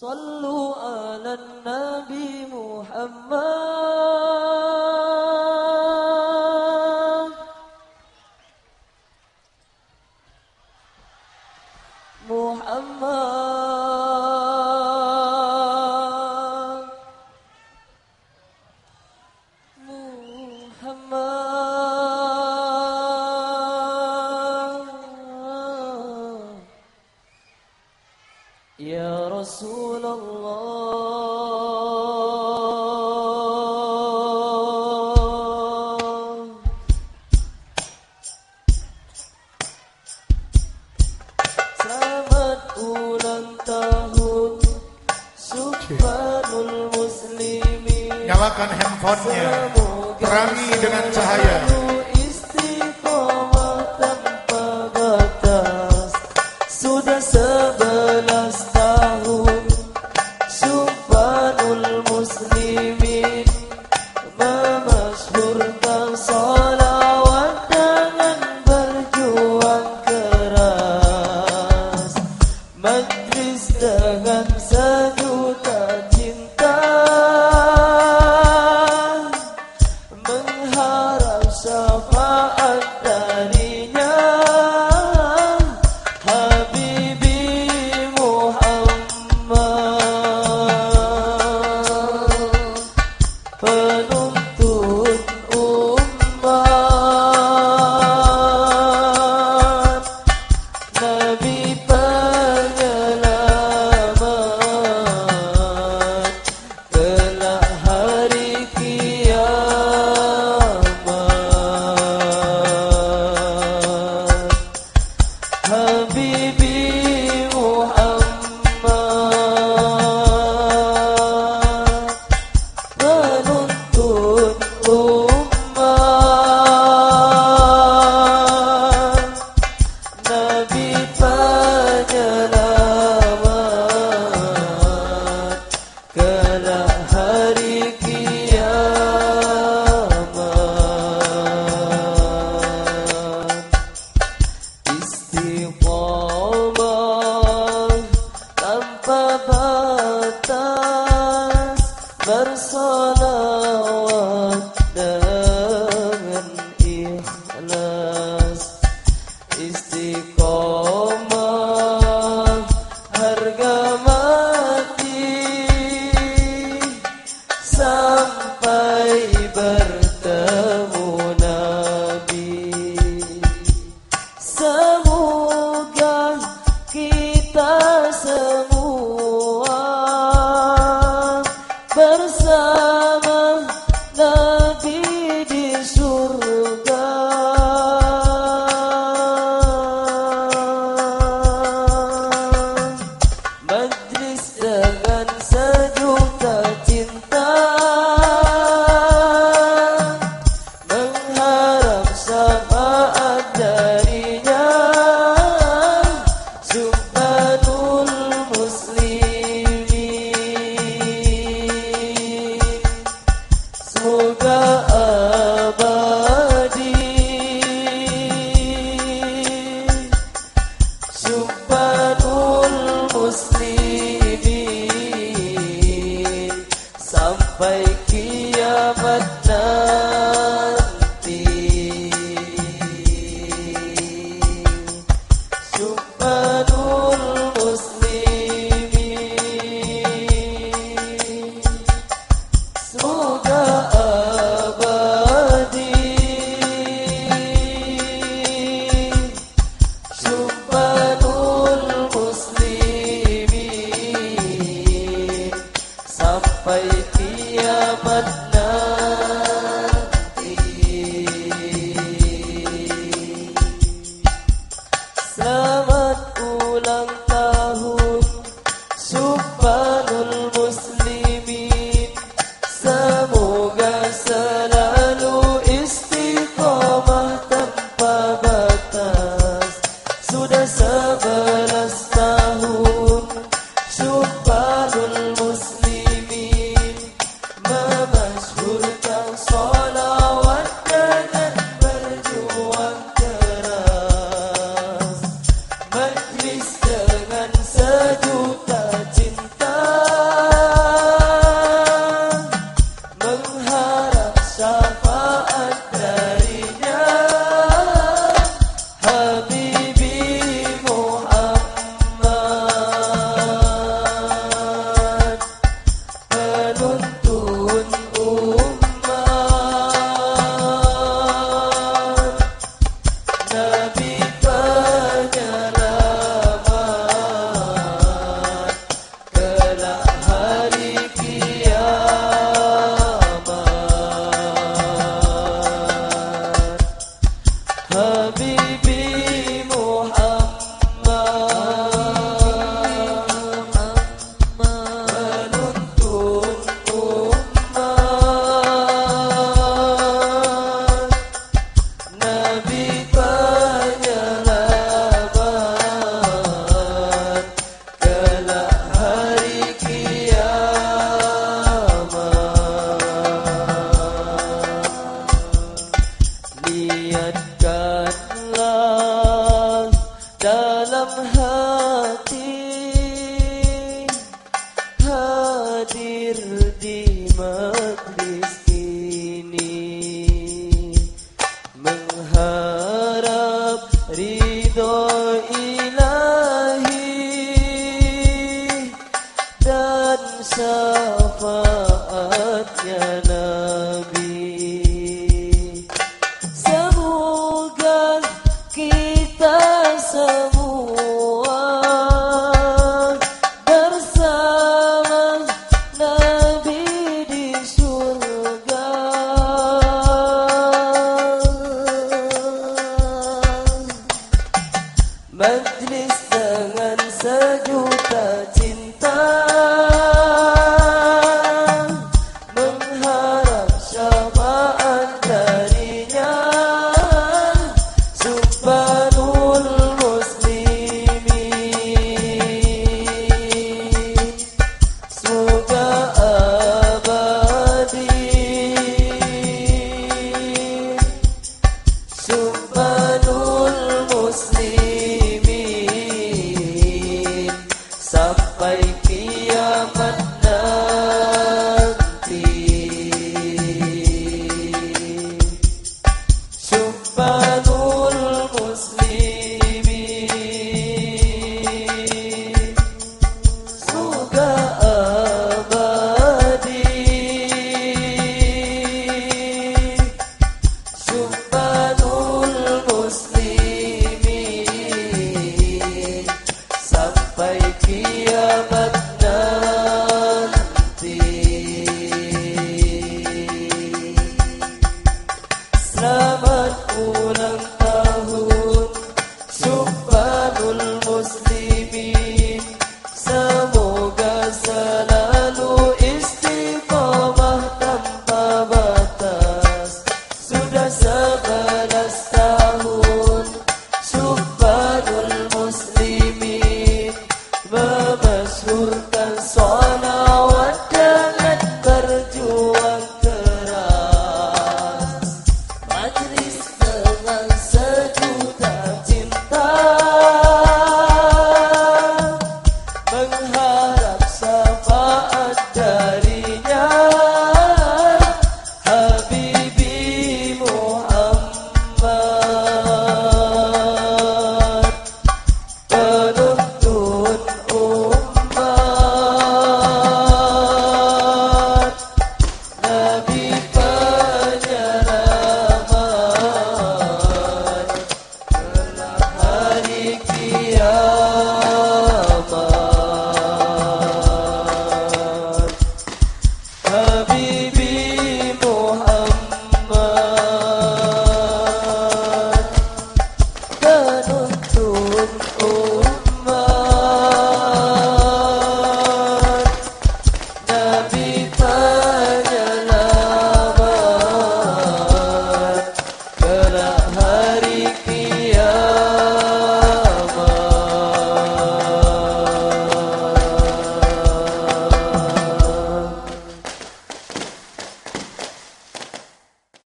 صلوا على النبي محمد. محمد. محمد. رسول الله Selamat ulang tahun. Subhanul Muslimin. Nyalakan handphonenya. Terangi dengan cahaya. Krishna Gamsa Dutat bersolawat dengan ikhlas. Istiqomah harga mati sampai ber Jumpaan muslimin sampai dapat dalam hati hadir di mata Yeah. the one.